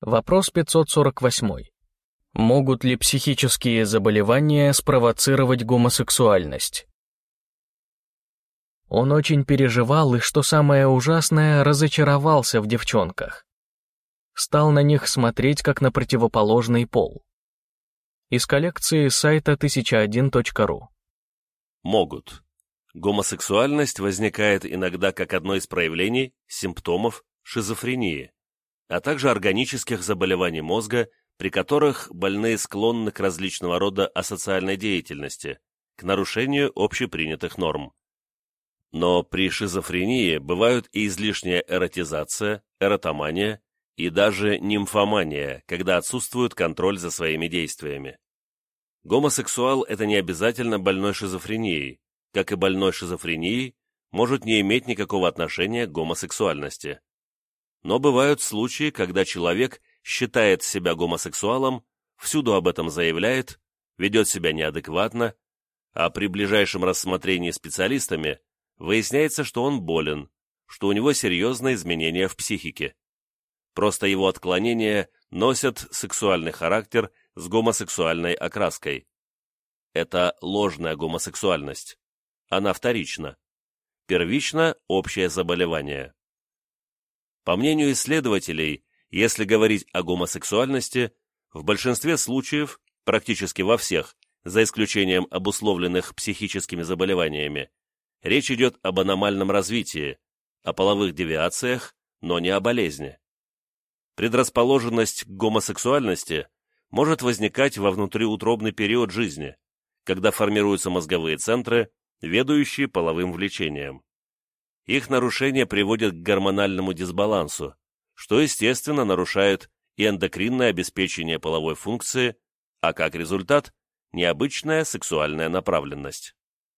Вопрос 548. Могут ли психические заболевания спровоцировать гомосексуальность? Он очень переживал и, что самое ужасное, разочаровался в девчонках. Стал на них смотреть, как на противоположный пол. Из коллекции сайта 1001.ru Могут. Гомосексуальность возникает иногда как одно из проявлений, симптомов шизофрении, а также органических заболеваний мозга, при которых больные склонны к различного рода асоциальной деятельности, к нарушению общепринятых норм. Но при шизофрении бывают и излишняя эротизация, эротомания и даже нимфомания, когда отсутствует контроль за своими действиями. Гомосексуал – это не обязательно больной шизофренией, как и больной шизофренией может не иметь никакого отношения к гомосексуальности. Но бывают случаи, когда человек считает себя гомосексуалом, всюду об этом заявляет, ведет себя неадекватно, а при ближайшем рассмотрении специалистами выясняется, что он болен, что у него серьезные изменения в психике. Просто его отклонения носят сексуальный характер с гомосексуальной окраской. Это ложная гомосексуальность. Она вторична. Первично – общее заболевание. По мнению исследователей, если говорить о гомосексуальности, в большинстве случаев, практически во всех, за исключением обусловленных психическими заболеваниями, речь идет об аномальном развитии, о половых девиациях, но не о болезни. Предрасположенность к гомосексуальности может возникать во внутриутробный период жизни, когда формируются мозговые центры, ведущие половым влечением. Их нарушение приводит к гормональному дисбалансу, что, естественно, нарушает и эндокринное обеспечение половой функции, а как результат – необычная сексуальная направленность.